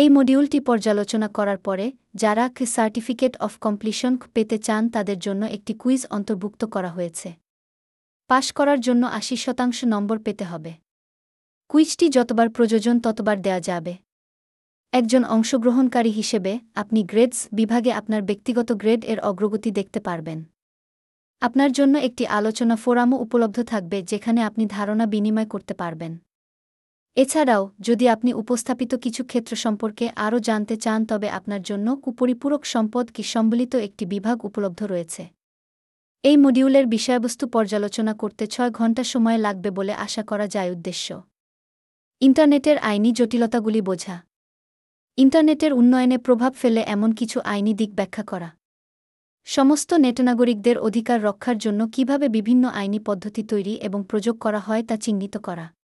এই মডিউলটি পর্যালোচনা করার পরে, যারা সার্টিফিকেট অফ কমপ্লিশন পেতে চান তাদের জন্য একটি কুইজ অন্তর্ভুক্ত করা হয়েছে। পাশ করার জন্য আশি শতাংশ নম্বর পেতে হবে। কুইজটি যতবার প্রযোজন ততবার দেয়া যাবে। একজন অংশগ্রহণকারী হিসেবে আপনি গ্রেডস বিভাগে আপনার ব্যক্তিগত গ্রেড এর অগ্রগতি দেখতে পারবেন। আপনার জন্য একটি আলোচনা ফোরামও উপলব্ধ থাকবে যেখানে আপনি ধারণা বিনিময় করতে পারবেন। এছাড়াও, যদি আপনি উপস্থাপিত কিছু ক্ষেত্র সম্পর্কে আরও জানতে চান, তবে আপনার জন্য কুপরিপূরক সম্পদ কি সম্বলিত একটি বিভাগ উপলব্ধ রয়েছে। এই মডিউলের বিষয়বস্তু পর্যালোচনা করতে ছয় ঘণ্টা সময় লাগবে বলে আশা করা যায় উদ্দেশ্য। ইন্টারনেটের আইনি জটিলতাগুলি বোঝা। ইন্টারনেটের উন্নয়নে প্রভাব ফেলে এমন কিছু আইনি দিক ব্যাখ্যা করা। সমস্ত নেটনাগরিকদের অধিকার রক্ষার জন্য কীভাবে বিভিন্ন আইনি পদ্ধতি তৈরি এবং প্রযোগ করা হয় তা চিহ্নিত করা।